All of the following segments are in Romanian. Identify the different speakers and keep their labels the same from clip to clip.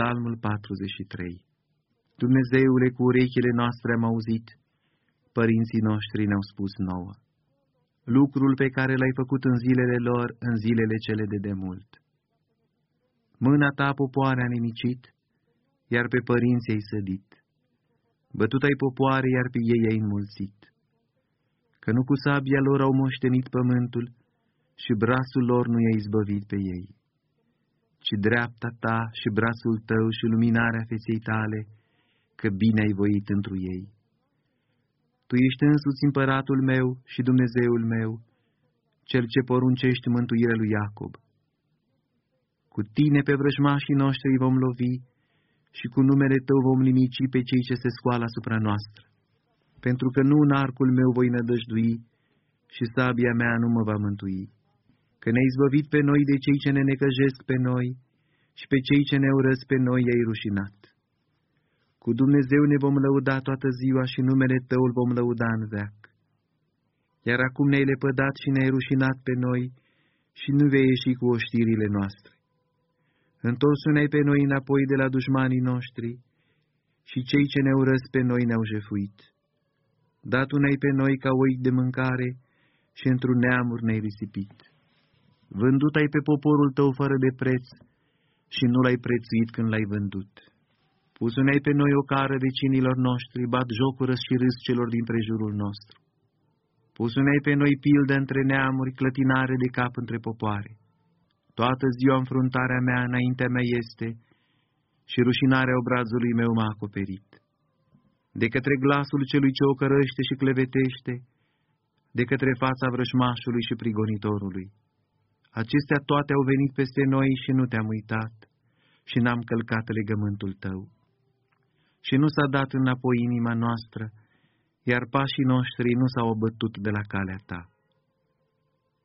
Speaker 1: Psalmul 43 Dumnezeule, cu urechile noastre am auzit, părinții noștri ne-au spus nouă, lucrul pe care l-ai făcut în zilele lor, în zilele cele de demult. Mâna ta popoare a nimicit, iar pe părinții ai sădit. Bătut ai popoare, iar pe ei ai înmulțit. Că nu cu sabia lor au moștenit pământul și brațul lor nu i-a izbăvit pe ei ci dreapta ta și brațul tău și luminarea feței tale, că bine ai voit întru ei. Tu ești însuți împăratul meu și Dumnezeul meu, cel ce poruncești mântuirea lui Iacob. Cu tine pe vrăjmașii noștri vom lovi și cu numele tău vom nimici pe cei ce se scoală asupra noastră, pentru că nu în arcul meu voi nădăjdui și sabia mea nu mă va mântui că ne-ai izbăvit pe noi de cei ce ne necăjesc pe noi și pe cei ce ne urăsc pe noi i-ai rușinat. Cu Dumnezeu ne vom lăuda toată ziua și numele Tău îl vom lăuda în veac. Iar acum ne-ai lepădat și ne-ai rușinat pe noi și nu vei ieși cu oștirile noastre. Întorsu-ne pe noi înapoi de la dușmanii noștri și cei ce ne urăsc pe noi ne-au jefuit. Datu-ne pe noi ca oi de mâncare și într-un neamuri ne-ai risipit. Vândut ai pe poporul tău fără de preț și nu l-ai prețuit când l-ai vândut. Pus-ne-ai pe noi o cară vecinilor noștri, bat jocură și râs celor din prejurul nostru. Pus-ne-ai pe noi pildă între neamuri, clătinare de cap între popoare. Toată ziua înfruntarea mea înaintea mea este și rușinarea obrazului meu m-a acoperit. De către glasul celui ce o cărăște și clevetește, de către fața vrășmașului și prigonitorului. Acestea toate au venit peste noi și nu te-am uitat și n-am călcat legământul tău. Și nu s-a dat înapoi inima noastră, iar pașii noștri nu s-au obătut de la calea ta.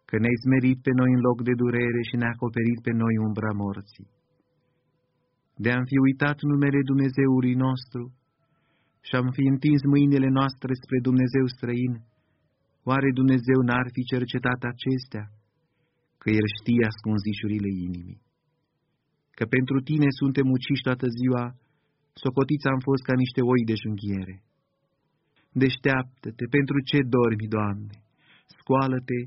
Speaker 1: Că ne-ai smerit pe noi în loc de durere și ne-a acoperit pe noi umbra morții. De am fi uitat numele Dumnezeului nostru și am fi întins mâinile noastre spre Dumnezeu străin, oare Dumnezeu n-ar fi cercetat acestea? Că El știe ascunzișurile inimii. Că pentru Tine suntem uciși toată ziua, socotiți am fost ca niște oi de junghiere. Deșteaptă-te, pentru ce dormi, Doamne? Scoală-te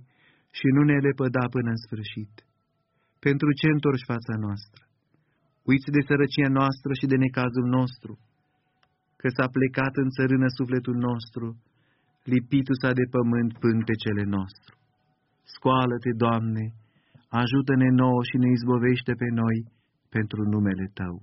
Speaker 1: și nu ne lepăda până în sfârșit. Pentru ce întorci fața noastră? Uiți de sărăcia noastră și de necazul nostru, că s-a plecat în țărână sufletul nostru, lipitul s-a de pământ pântecele nostru. Scoală-te, Doamne, ajută-ne nouă și ne izbovește pe noi pentru numele Tău.